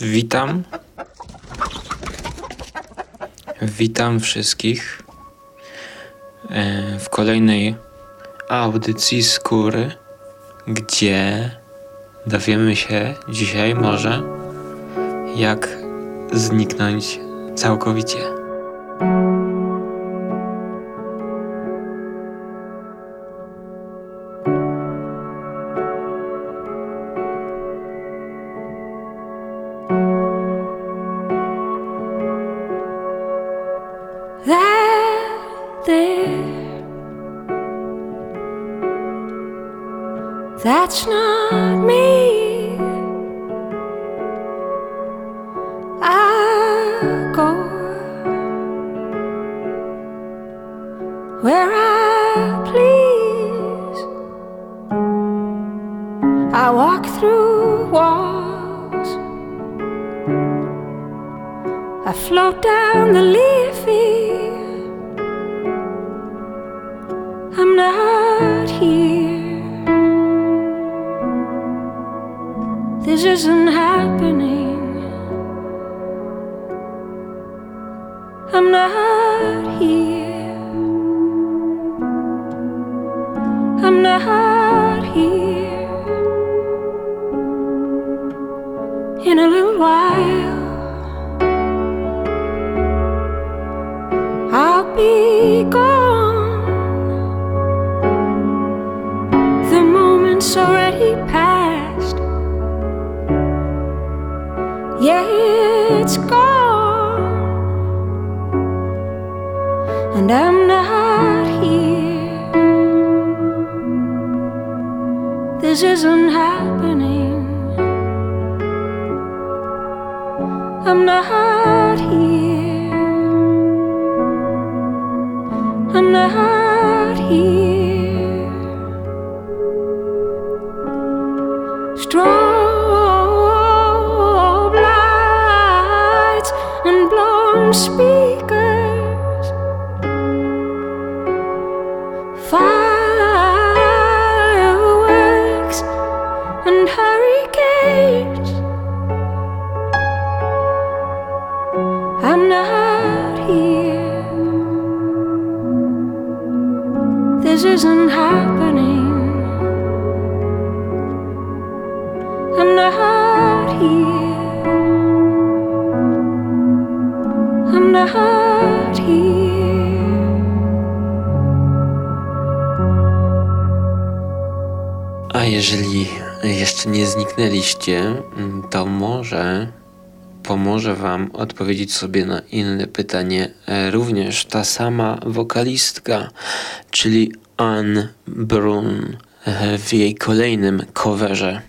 Witam. Witam wszystkich e, w kolejnej audycji skóry, gdzie dowiemy się dzisiaj może, jak zniknąć całkowicie. I'm not here. Strobe lights and blown speakers, zniknęliście, to może pomoże Wam odpowiedzieć sobie na inne pytanie e, również ta sama wokalistka, czyli Anne Brun e, w jej kolejnym coverze.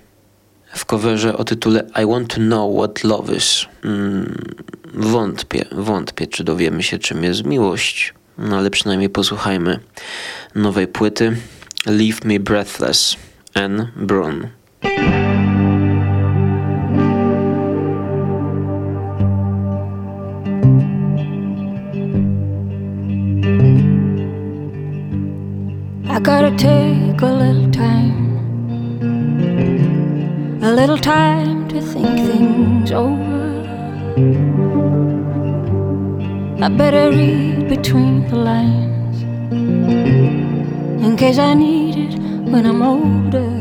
W coverze o tytule I Want to Know What Love Is. Mm, Wątpię, wątpię, czy dowiemy się, czym jest miłość, no ale przynajmniej posłuchajmy nowej płyty Leave Me Breathless. Anne Brun. Gotta take a little time, a little time to think things over. I better read between the lines in case I need it when I'm older.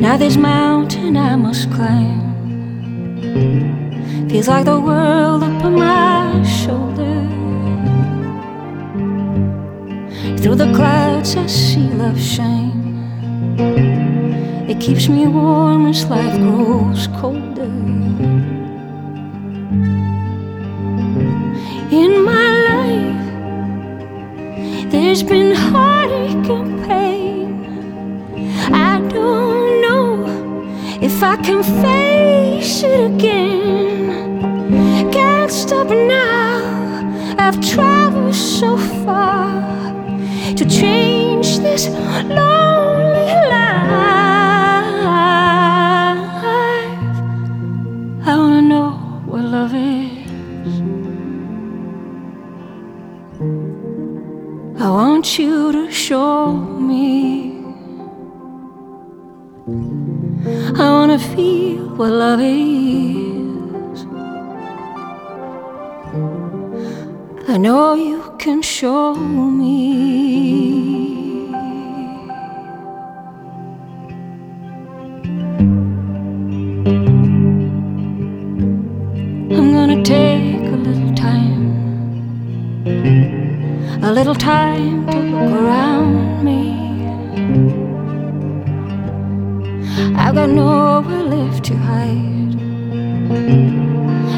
Now, this mountain I must climb feels like the world up on my shoulder. Through the clouds I see love shine. It keeps me warm as life grows colder. In my life There's been heartache and pain. I don't know if I can face it again. Can't stop now I've traveled so far to change this lonely life. I wanna know what love is. I want you to show me. I wanna feel what love is. I know you can show me. Little time to look around me. I've got nowhere left to hide.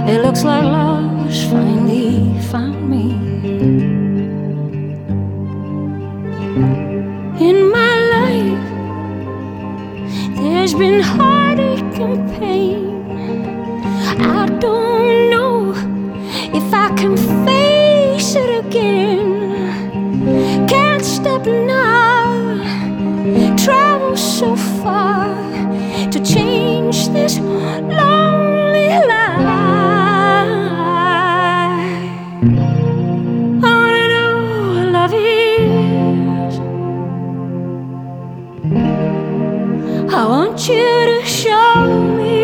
It looks like love's finally found me. In my life, there's been heartache and pain. I want you to show me.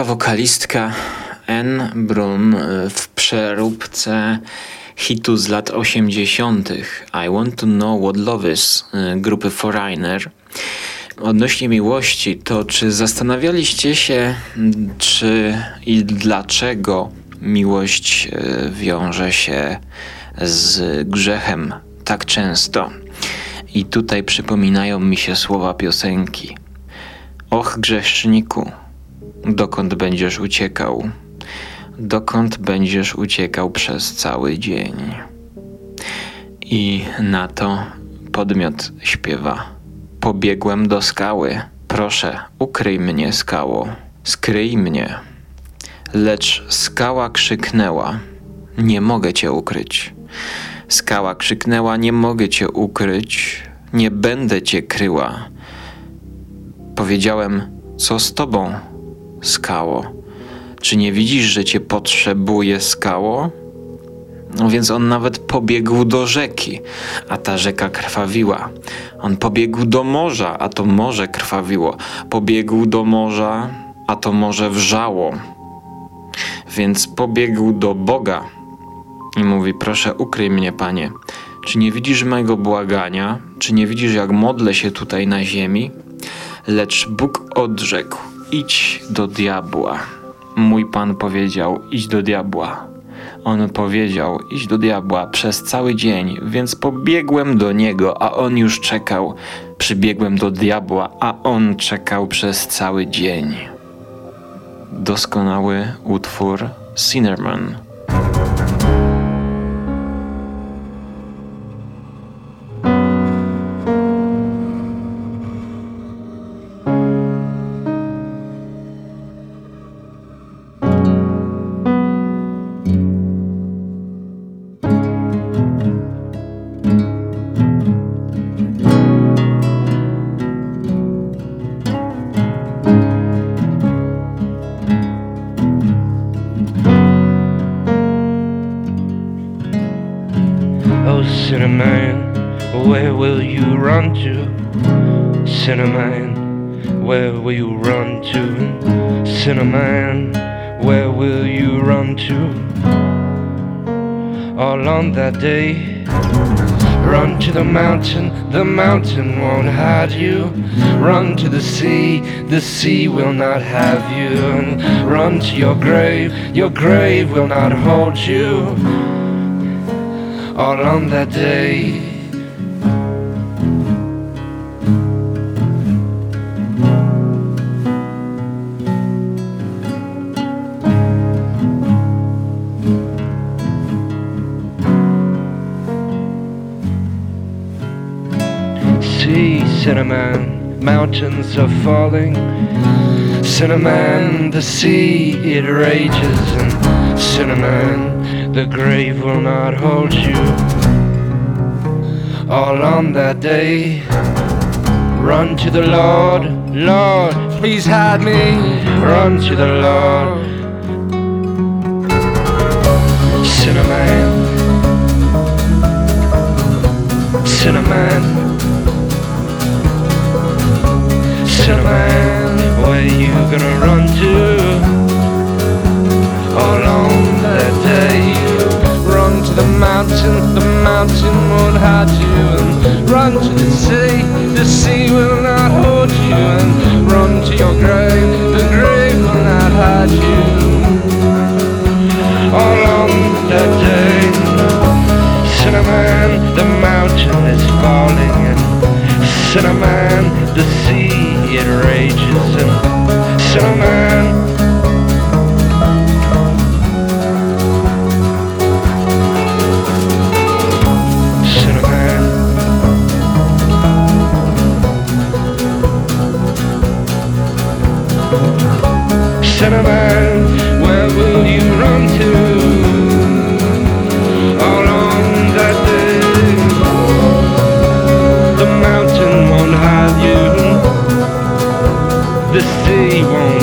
Norweska wokalistka Anne Brun y, w przeróbce hitu z lat 80. I Want to Know What Love Is y, grupy Foreigner. Odnośnie miłości, to czy zastanawialiście się, czy i dlaczego miłość y, wiąże się z grzechem tak często? I tutaj przypominają mi się słowa piosenki. Och, grzeszniku, dokąd będziesz uciekał? Dokąd będziesz uciekał przez cały dzień? I na to podmiot śpiewa. Pobiegłem do skały. Proszę, ukryj mnie, skało. Skryj mnie. Lecz skała krzyknęła: Nie mogę cię ukryć. Skała krzyknęła: Nie mogę cię ukryć. Nie będę cię kryła. Powiedziałem: Co z tobą, skało? Czy nie widzisz, że cię potrzebuje, skało? No więc on nawet pobiegł do rzeki, a ta rzeka krwawiła. On pobiegł do morza, a to morze krwawiło. Pobiegł do morza, a to morze wrzało. Więc pobiegł do Boga i mówi: Proszę, ukryj mnie, panie. Czy nie widzisz mojego błagania? Czy nie widzisz, jak modlę się tutaj na ziemi? Lecz Bóg odrzekł: Idź do diabła. Mój pan powiedział: Idź do diabła. On powiedział: Idź do diabła przez cały dzień, więc pobiegłem do niego, a on już czekał. Przybiegłem do diabła, a on czekał przez cały dzień. Doskonały utwór Sinnerman. Day, run to the mountain, the mountain won't hide you. Run to the sea, the sea will not have you. Run to your grave, your grave will not hold you. All on that day. Mountains are falling. Cinnamon, the sea it rages, and cinnamon, the grave will not hold you. All on that day, run to the Lord, Lord, please hide me. Run to the Lord, cinnamon, cinnamon. Cinnamon, where you gonna run to? All on that day, run to the mountain, the mountain won't hide you. And run to the sea, the sea will not hold you. And run to your grave, the grave will not hide you. All on that day, cinnamon, the mountain is falling. And Set a man to see it rages and set a man. Cinnamon, where will you run to? The sea. won't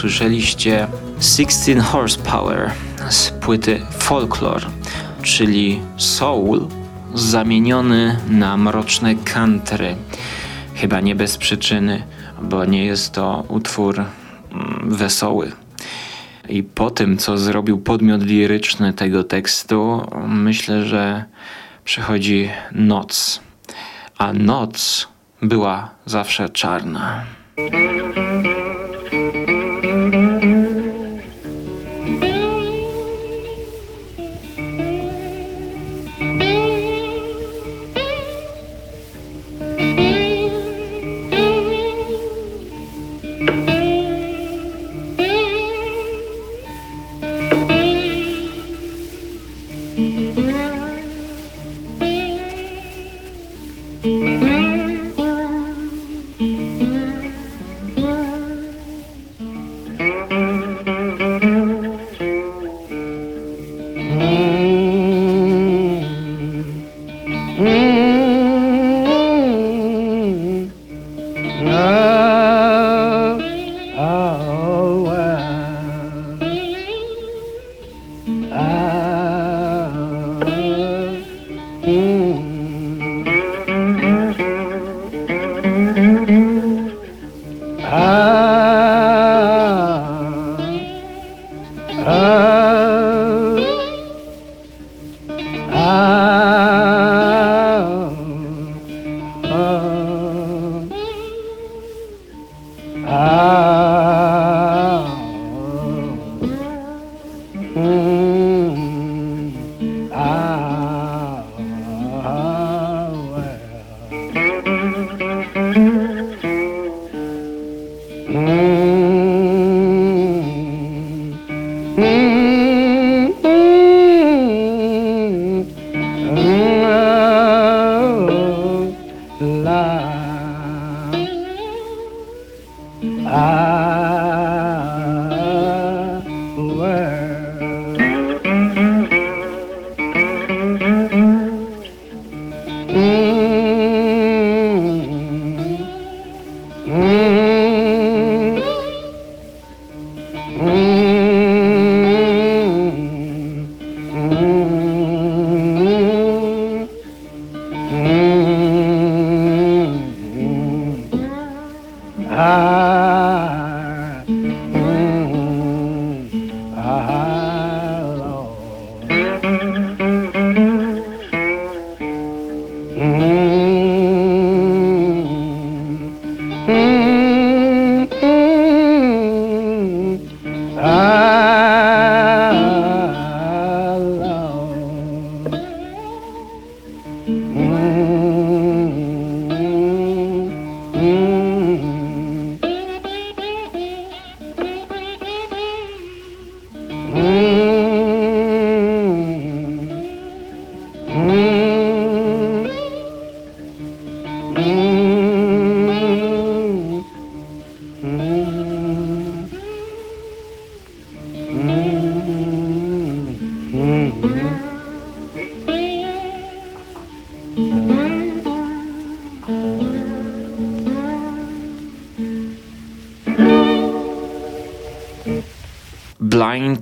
usłyszeliście 16 Horsepower z płyty Folklore, czyli soul zamieniony na mroczne country. Chyba nie bez przyczyny, bo nie jest to utwór mm, wesoły. I po tym, co zrobił podmiot liryczny tego tekstu, myślę, że przychodzi noc. A noc była zawsze czarna.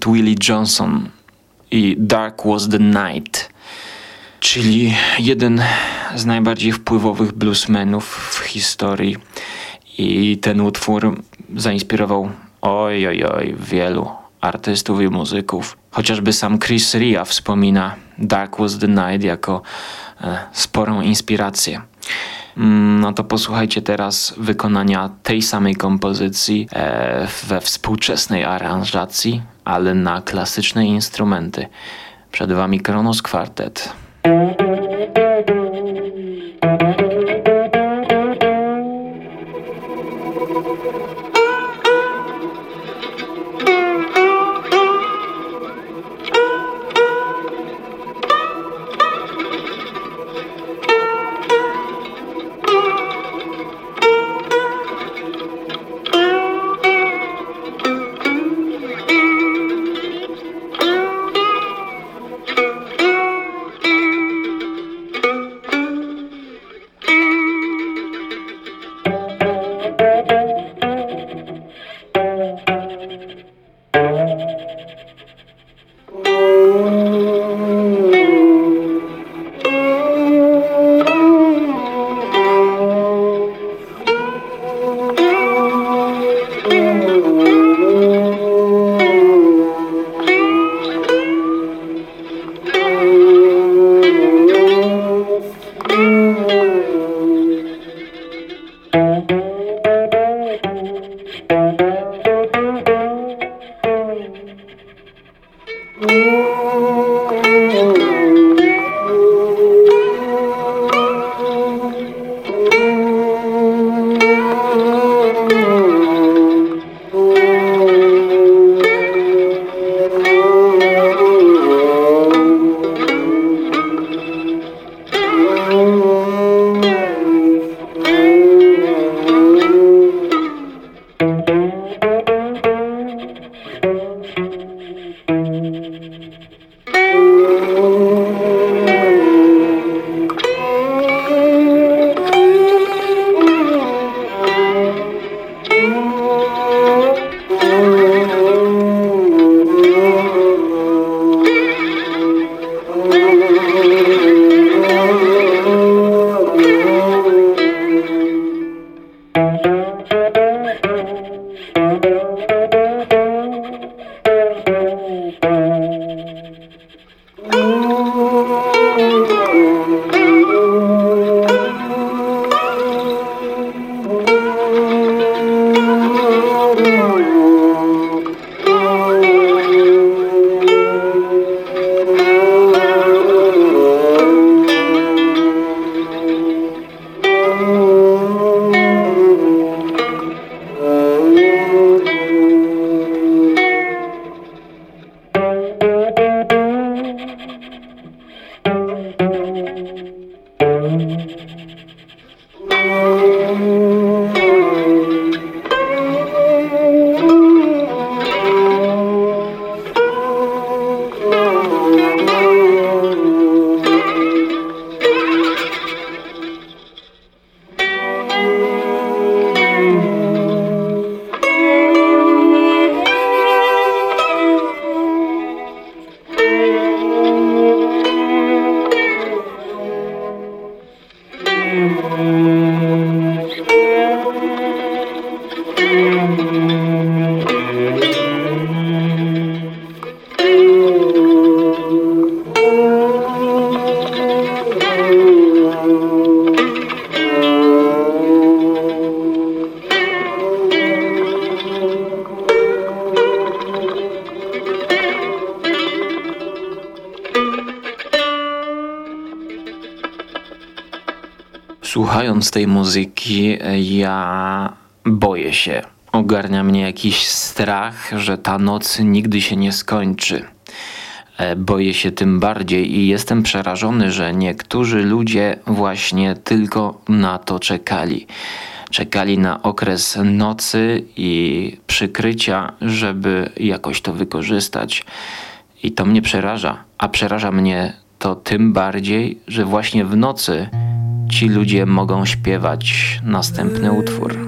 Willie Johnson i Dark Was the Night, czyli jeden z najbardziej wpływowych bluesmenów w historii. I ten utwór zainspirował oj, oj, oj, wielu artystów i muzyków. Chociażby sam Chris Ria wspomina Dark Was the Night jako e, sporą inspirację. Mm, No to posłuchajcie teraz wykonania tej samej kompozycji e, we współczesnej aranżacji, ale na klasyczne instrumenty. Przed wami Kronos Quartet. Słuchając tej muzyki, ja boję się. Ogarnia mnie jakiś strach, że ta noc nigdy się nie skończy. E, Boję się tym bardziej i jestem przerażony, że niektórzy ludzie właśnie tylko na to czekali. Czekali na okres nocy i przykrycia, żeby jakoś to wykorzystać. I to mnie przeraża. A przeraża mnie to tym bardziej, że właśnie w nocy ci ludzie mogą śpiewać następny utwór.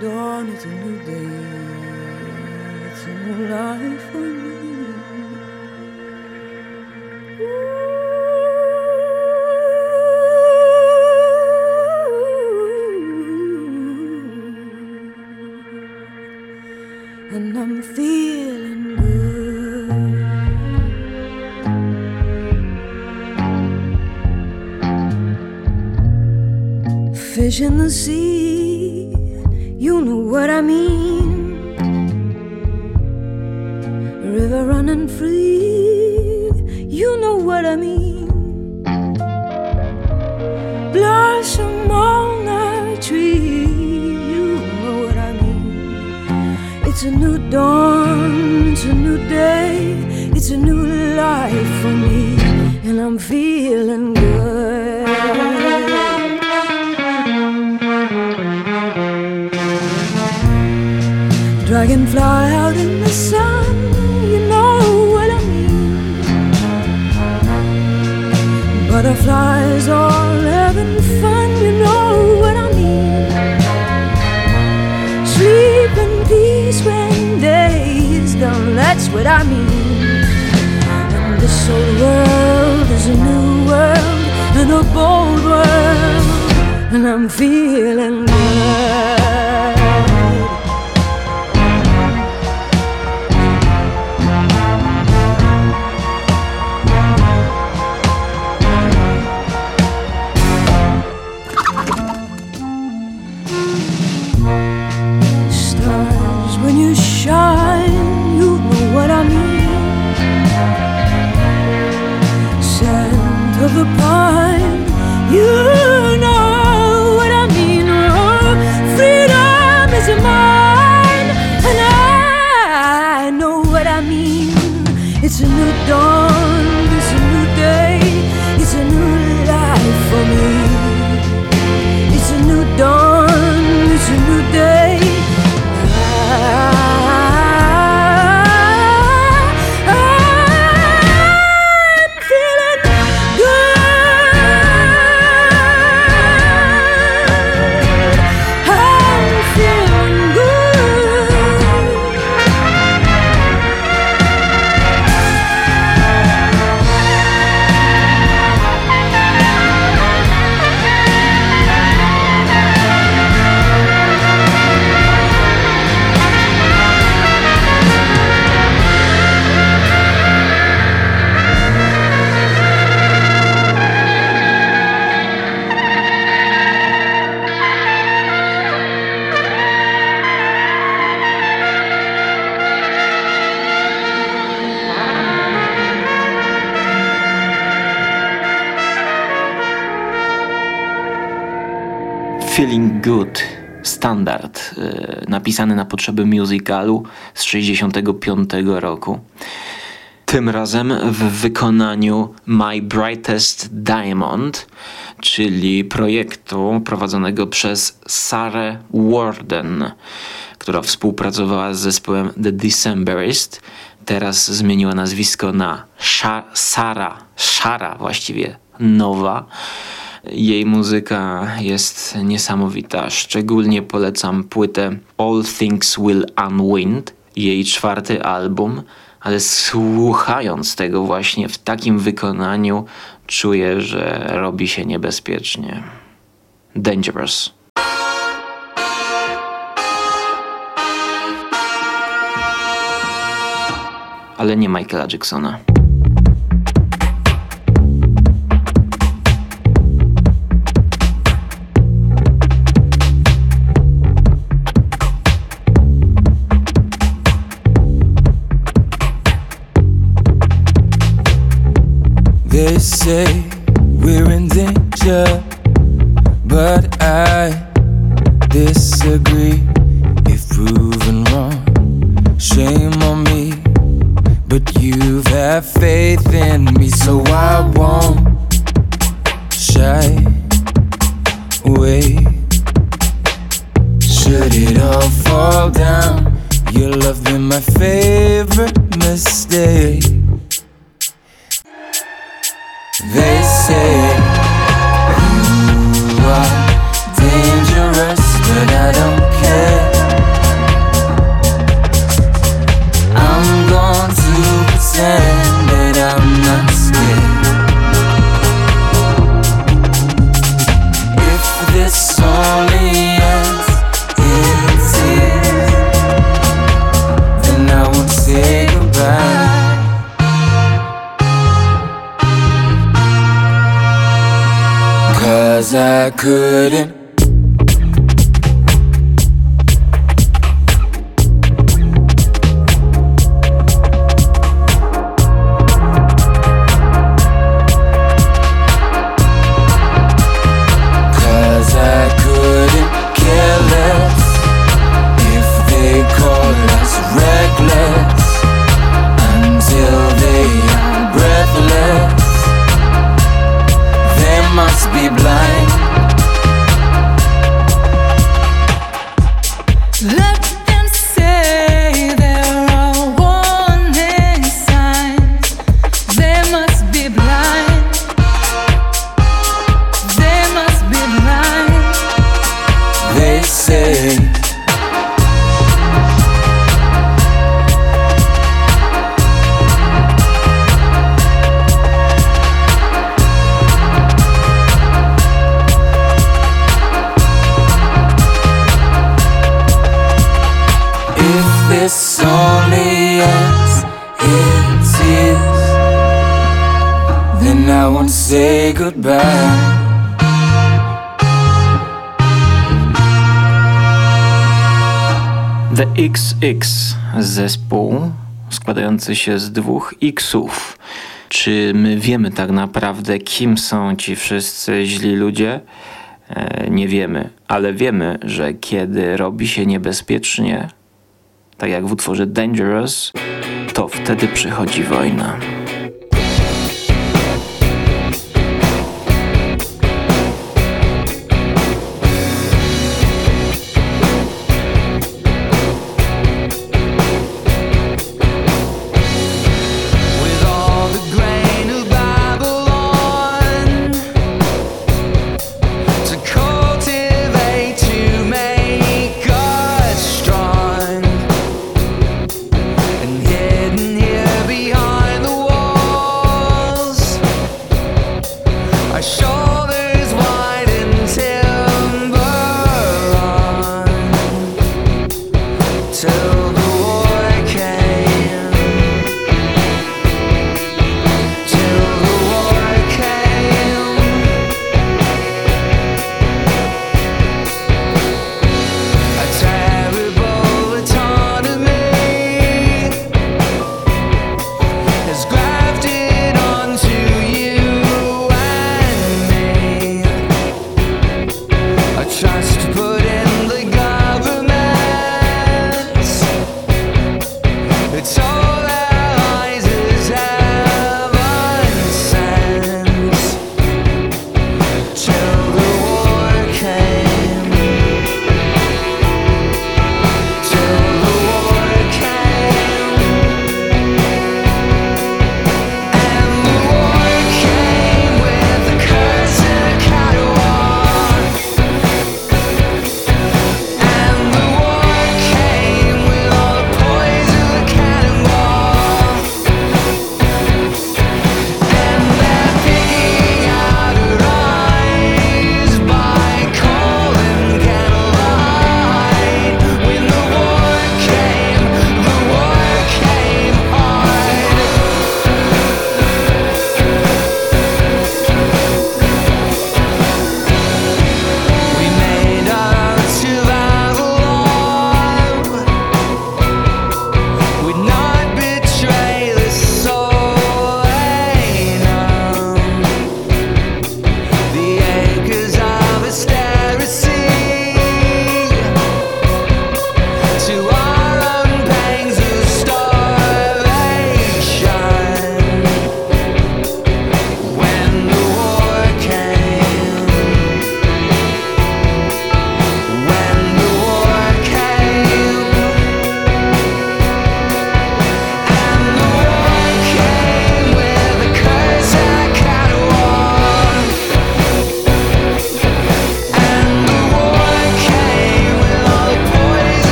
Dawn. It's a new day. It's a new life for me. Ooh. And I'm feeling good. Fish in the sea, you know what I mean. River running free, you know what I mean. Blossom on a tree, you know what I mean. It's a new dawn, it's a new day, it's a new life for me, and I'm feeling good. Dragonfly out in the sun, you know what I mean. Butterflies all having fun, you know what I mean. Sleep in peace when day is done, that's what I mean. And this old world is a new world and a bold world, and I'm feeling good. You standard, y, napisany na potrzeby musicalu z 65 roku. Tym razem w wykonaniu My Brightest Diamond, czyli projektu prowadzonego przez Sarah Warden. która współpracowała z zespołem The Decemberist. Teraz zmieniła nazwisko na Sha Sara, właściwie, Nowa. Jej muzyka jest niesamowita. Szczególnie polecam płytę All Things Will Unwind, jej czwarty album, ale słuchając tego właśnie w takim wykonaniu, czuję, że robi się niebezpiecznie. Dangerous. Ale nie Michaela Jacksona. They say we're in danger, but I disagree. If proven wrong, shame on me. But you've had faith in me, so I won't shy away. Should it all fall down, your love been my favorite mistake. XX zespół składający się z dwóch Xów. Czy my wiemy tak naprawdę, kim są ci wszyscy źli ludzie? E, nie wiemy, ale wiemy, że kiedy robi się niebezpiecznie, tak jak w utworze Dangerous, to wtedy przychodzi wojna.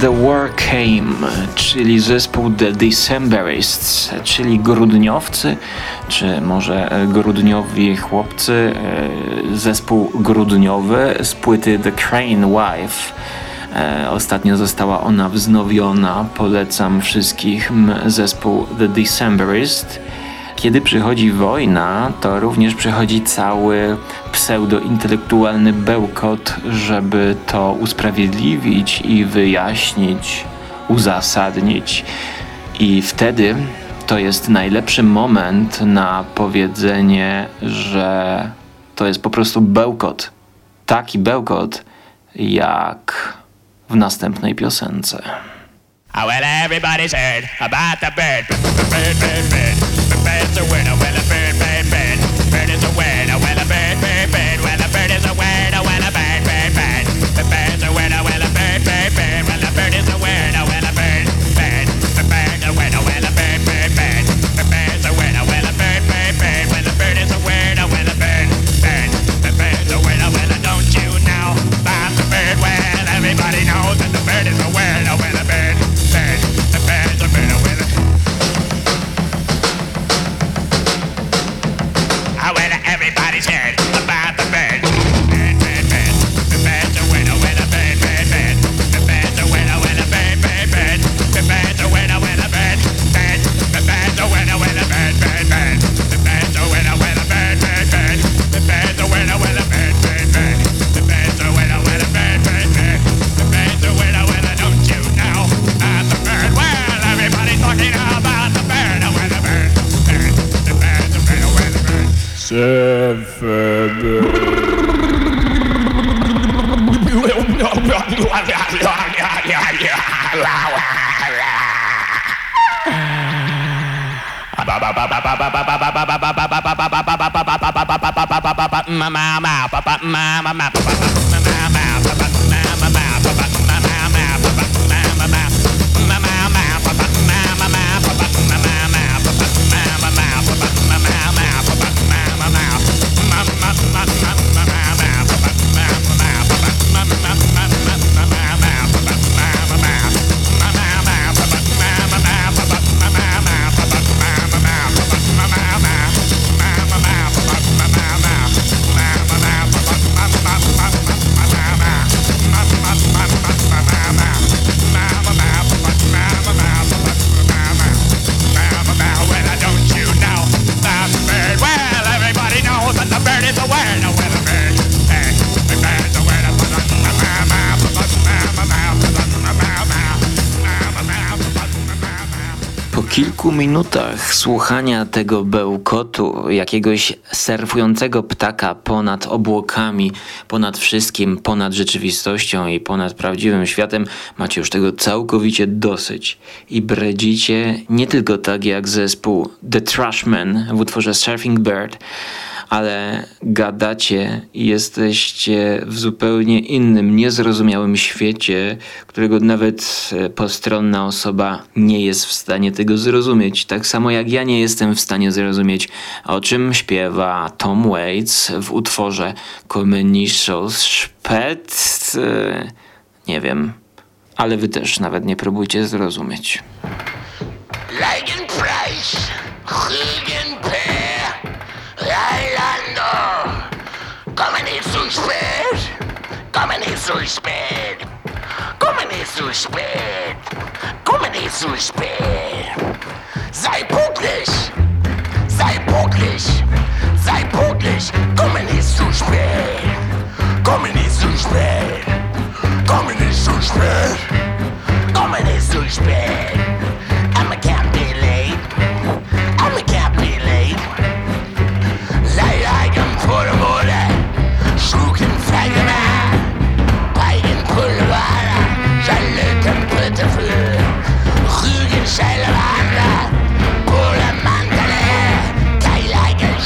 The War Came, czyli zespół The Decemberists, czyli grudniowcy, czy może e, grudniowi chłopcy, e, zespół grudniowy z płyty The Crane Wife. E, Ostatnio została ona wznowiona. Polecam wszystkim zespół The Decemberist. Kiedy przychodzi wojna, to również przychodzi cały pseudointelektualny bełkot, żeby to usprawiedliwić i wyjaśnić, uzasadnić. I wtedy to jest najlepszy moment na powiedzenie, że to jest po prostu bełkot. Taki bełkot, jak w następnej piosence. Oh, well, everybody's heard about the bird. Bird, bird, bird. Well, a bird, bird, bird. Bird is a winner. Well, a bird, bird, Mama, papa, mama, papa, mama. Minutach słuchania tego bełkotu, jakiegoś surfującego ptaka ponad obłokami, ponad wszystkim, ponad rzeczywistością i ponad prawdziwym światem, macie już tego całkowicie dosyć. I bredzicie nie tylko tak jak zespół The Trashmen w utworze Surfing Bird, ale gadacie i jesteście w zupełnie innym, niezrozumiałym świecie, którego nawet e, postronna osoba nie jest w stanie tego zrozumieć. Tak samo jak ja nie jestem w stanie zrozumieć, o czym śpiewa Tom Waits w utworze Communicials Spät. e, Nie wiem, ale wy też nawet nie próbujcie zrozumieć. Price, Per, spät, kommen nicht zu spät, kommen nicht zu spät, kommen nicht zu spät. Sei pünktlich, sei pünktlich, sei pünktlich, kommen nicht zu spät, kommen nicht zu spät, kommen nicht zu spät, kommen nicht zu spät.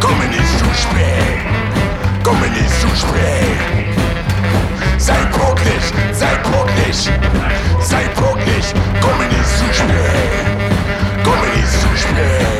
Komme nicht zu spät. Komme nicht zu spät. Sei pünktlich, sei pünktlich. Sei pünktlich. Komme nicht zu spät. Komme nicht zu spät.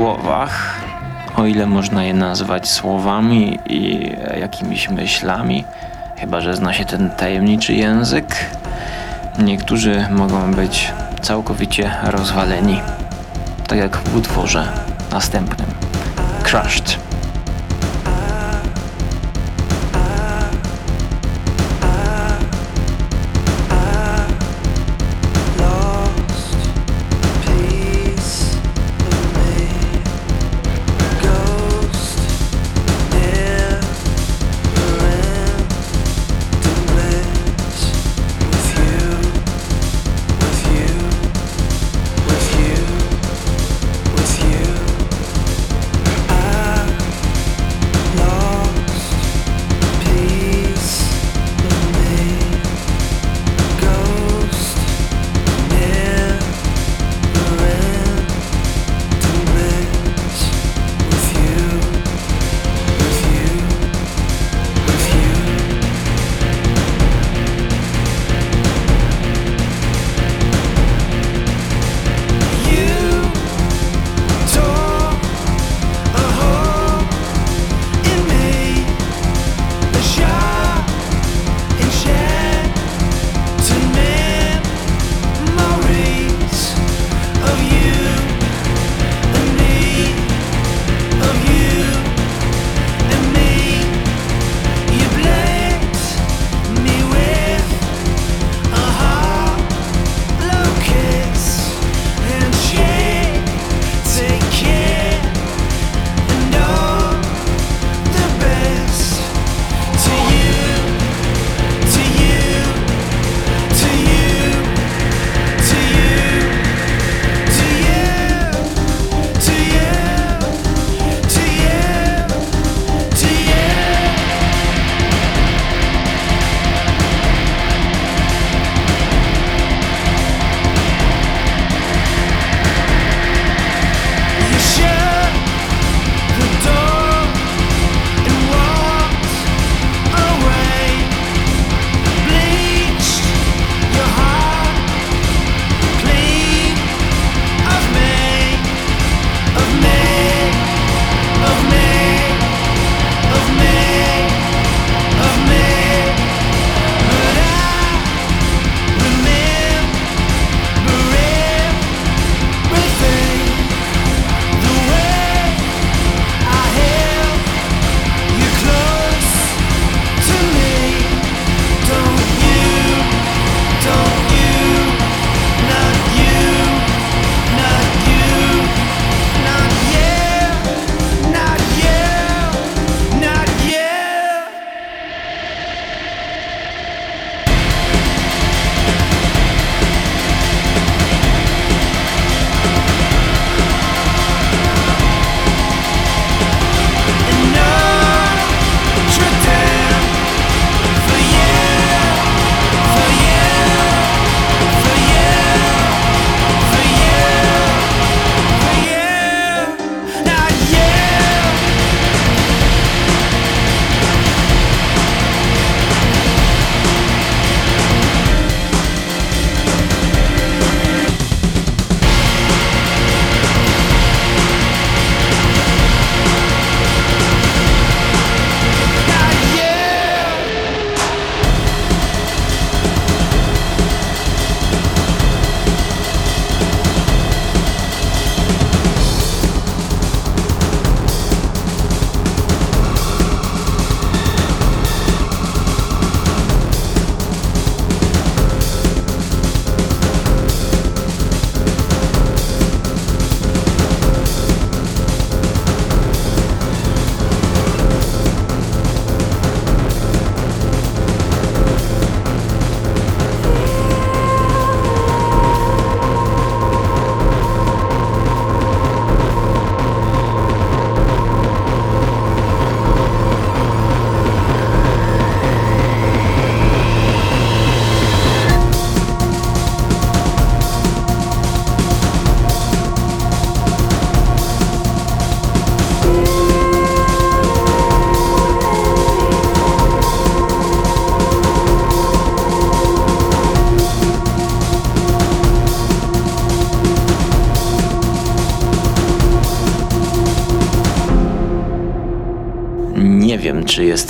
Słowach, o ile można je nazwać słowami i jakimiś myślami, chyba że zna się ten tajemniczy język, niektórzy mogą być całkowicie rozwaleni. Tak jak w utworze następnym. Crushed.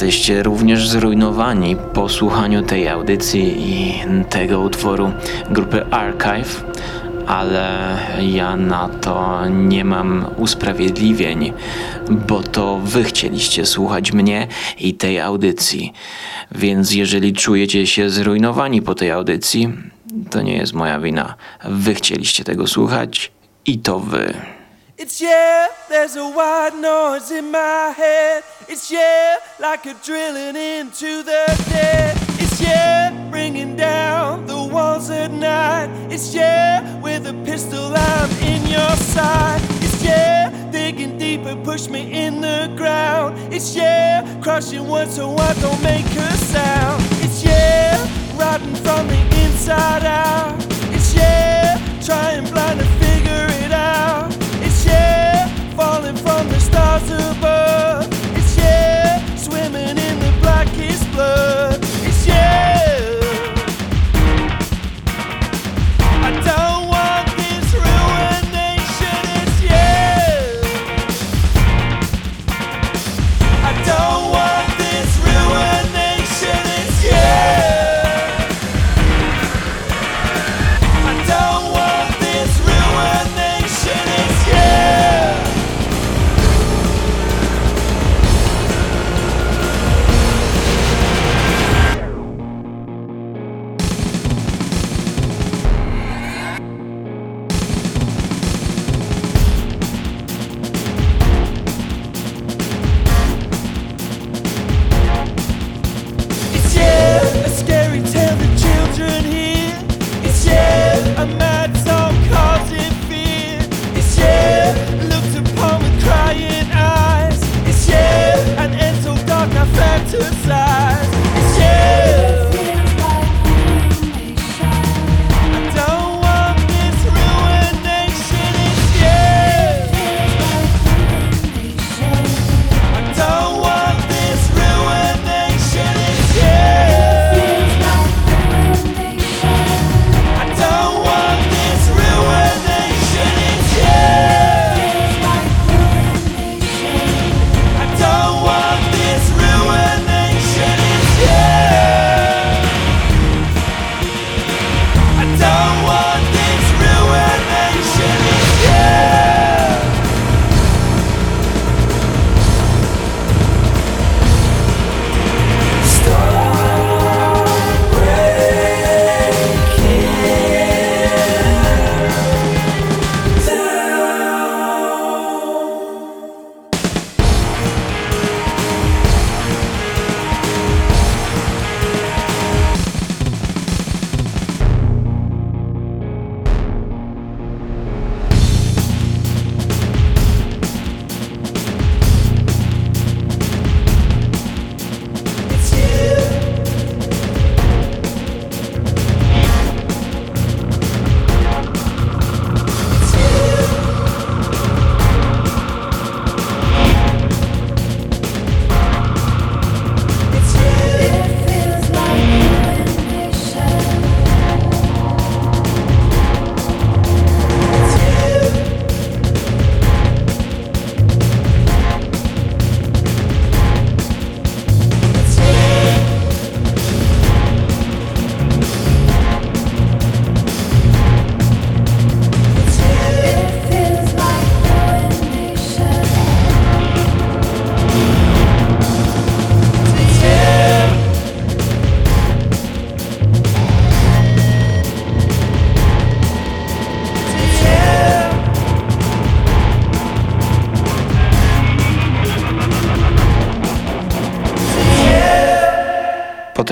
Jesteście również zrujnowani po słuchaniu tej audycji i tego utworu grupy Archive, ale ja na to nie mam usprawiedliwień, bo to wy chcieliście słuchać mnie i tej audycji. Więc jeżeli czujecie się zrujnowani po tej audycji, to nie jest moja wina. Wy chcieliście tego słuchać i to wy. It's yeah, there's a white noise in my head. It's yeah, like a drilling into the dead. It's yeah, bringing down the walls at night. It's yeah, with a pistol I'm in your side. It's yeah, digging deeper, push me in the ground. It's yeah, crushing words so I don't make a sound. It's yeah, rotten from the inside out. It's yeah, trying blind to figure it out. Falling from the stars above. It's yeah, swimming in the blackest blood.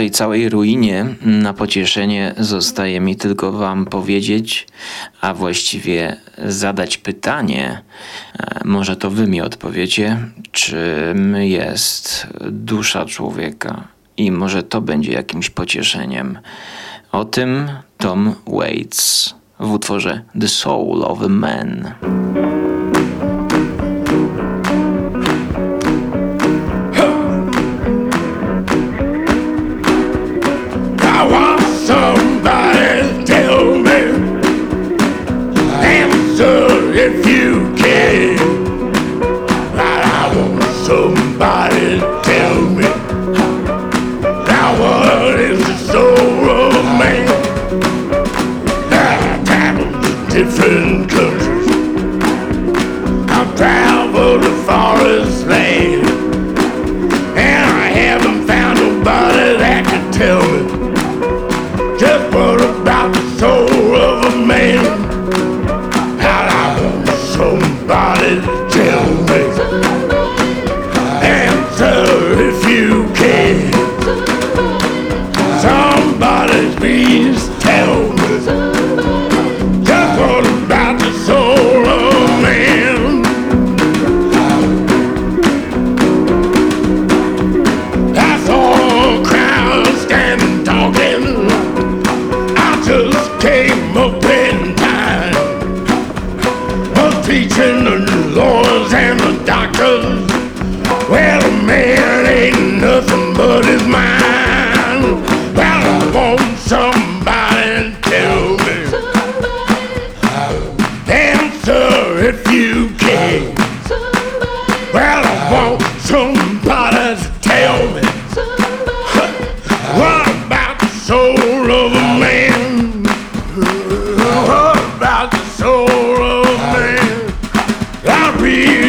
Tej całej ruinie na pocieszenie zostaje mi tylko Wam powiedzieć, a właściwie zadać pytanie. E, Może to Wy mi odpowiecie, czym jest dusza człowieka. I może to będzie jakimś pocieszeniem. O tym Tom Waits w utworze The Soul of a Man.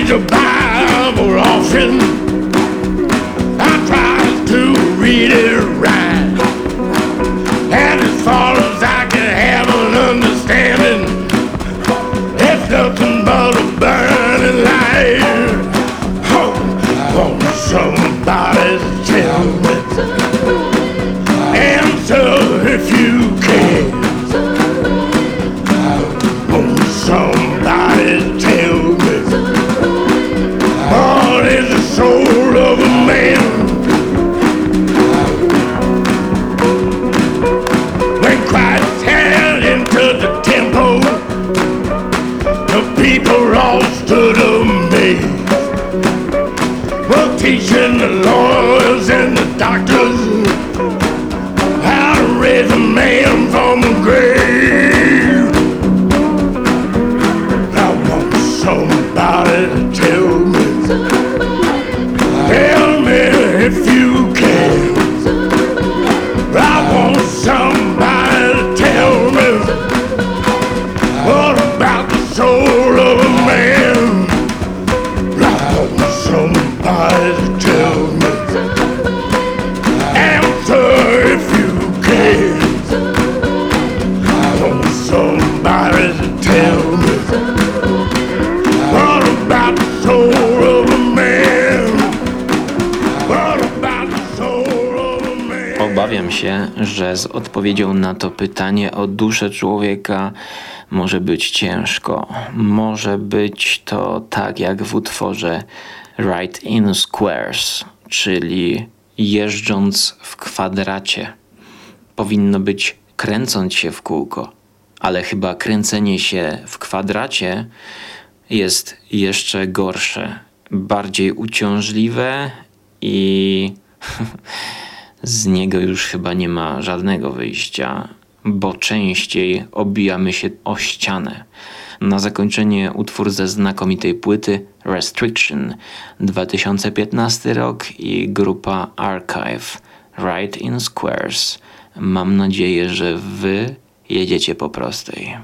your Bible often. to pytanie o duszę człowieka może być ciężko. Może być to tak jak w utworze Right in Squares, czyli jeżdżąc w kwadracie. Powinno być kręcąc się w kółko, ale chyba kręcenie się w kwadracie jest jeszcze gorsze, bardziej uciążliwe i z niego już chyba nie ma żadnego wyjścia, bo częściej obijamy się o ścianę. Na zakończenie utwór ze znakomitej płyty Restriction 2015 rok i grupa Archive Right in Squares. Mam nadzieję, że wy jedziecie po prostej.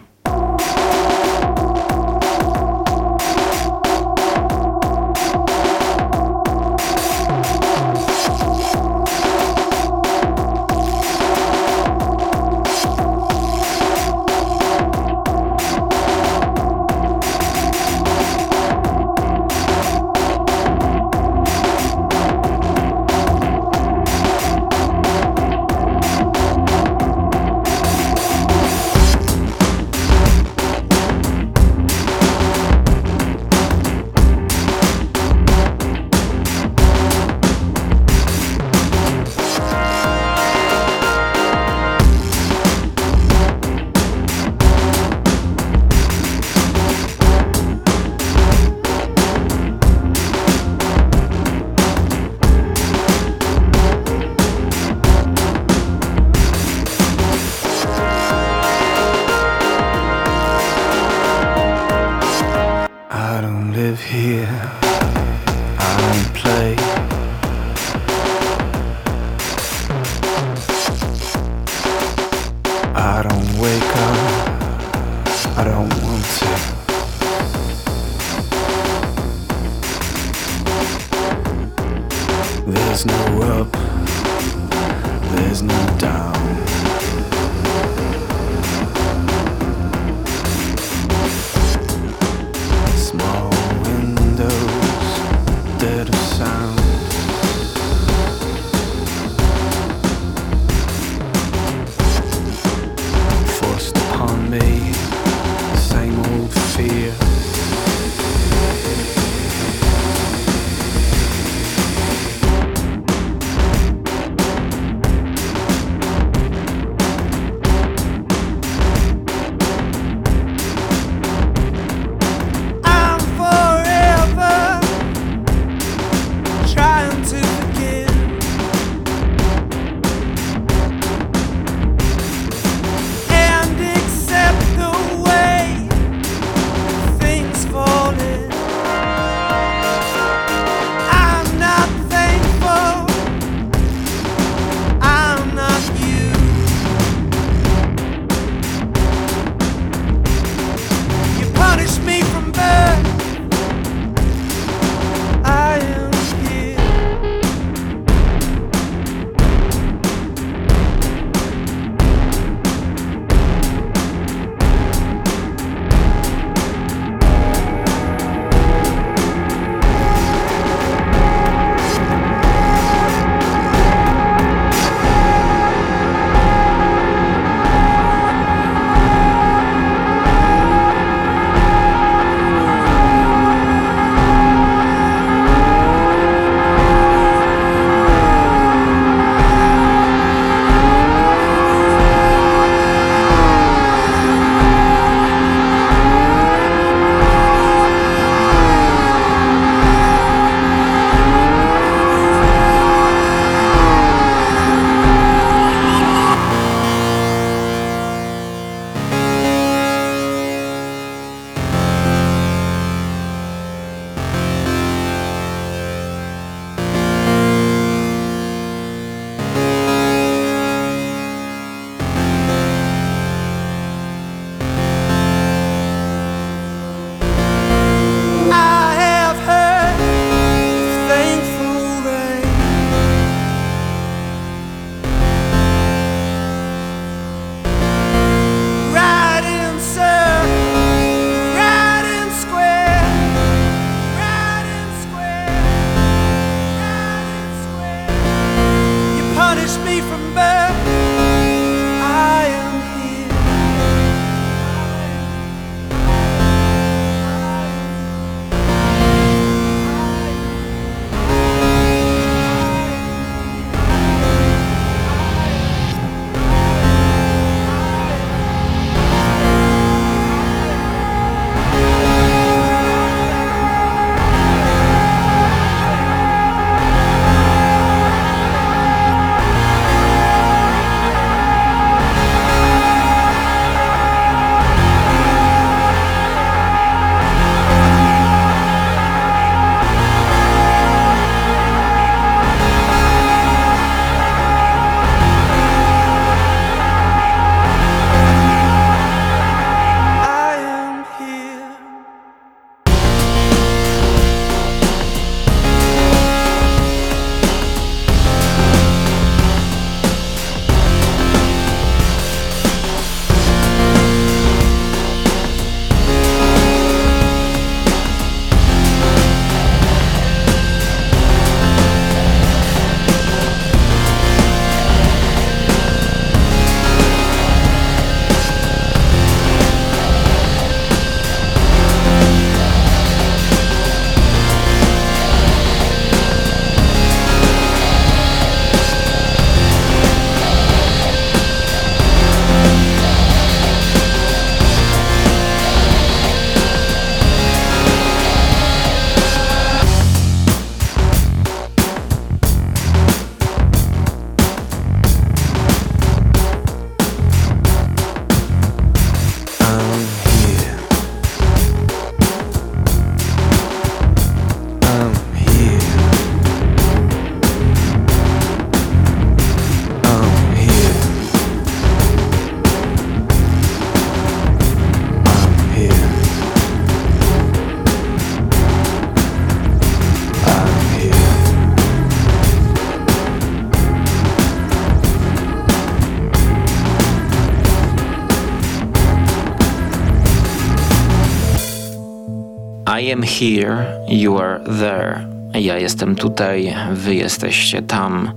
Am here, you are there. Ja jestem tutaj, wy jesteście tam.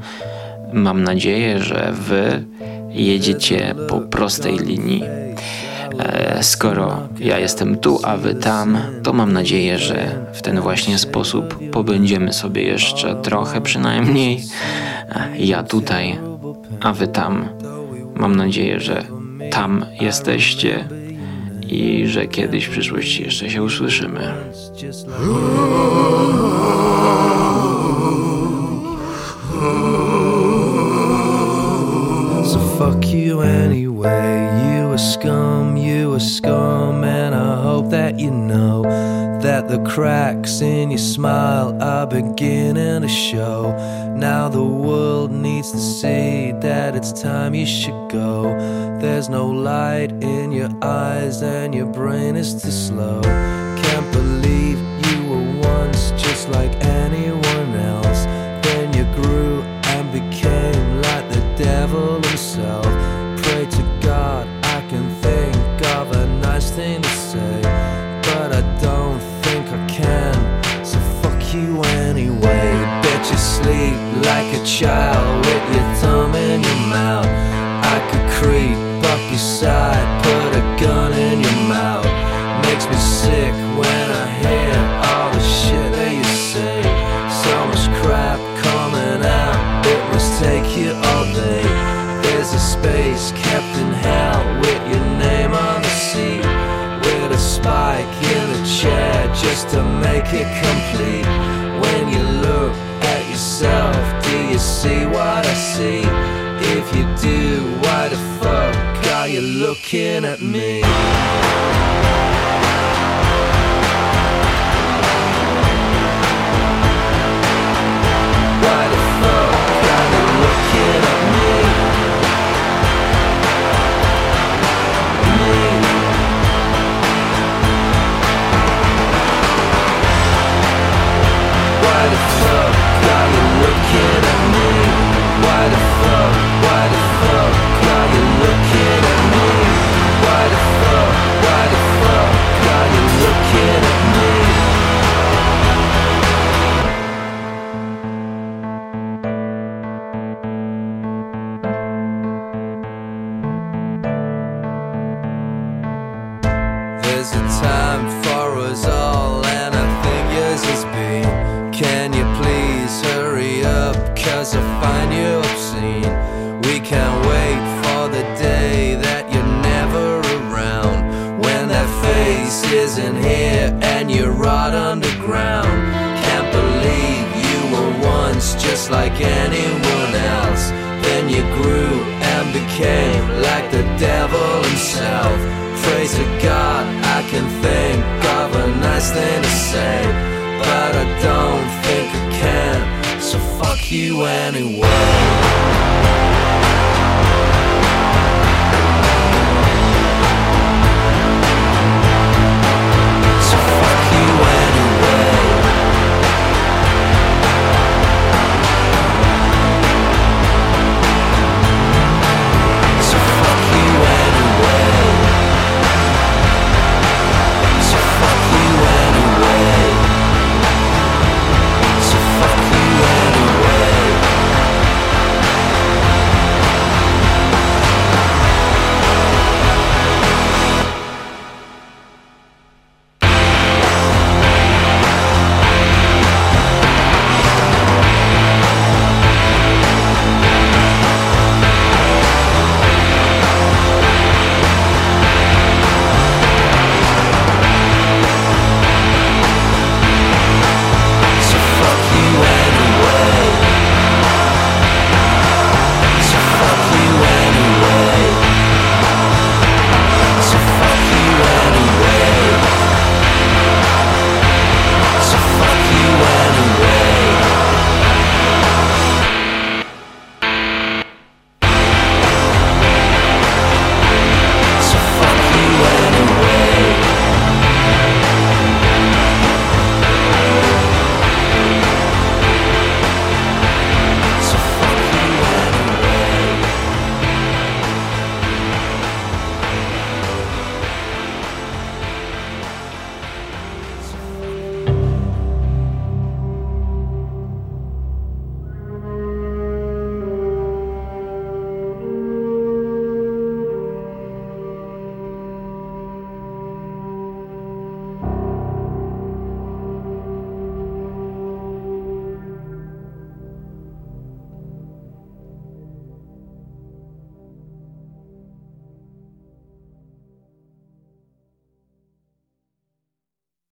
Mam nadzieję, że wy jedziecie po prostej linii. E, skoro ja jestem tu, a wy tam, to mam nadzieję, że w ten właśnie sposób pobędziemy sobie jeszcze trochę przynajmniej. E, Ja tutaj, a wy tam. Mam nadzieję, że tam jesteście i że kiedyś w przyszłości jeszcze się usłyszymy. So fuck you anyway. You a scum, you a scum, and I hope that you know that the cracks in your smile are beginning to show. Now the world needs to see that it's time you should go. There's no light in your eyes, and your brain is too slow. Can't believe you were once just like anyone else. Then you grew and became like the devil himself. Pray to God I can think of a nice thing to say, but I don't think I can. So fuck you anyway. Bet you sleep like a child with your thumb in your mouth. To make it complete. When you look at yourself, do you see what I see? If you do, why the fuck are you looking at me?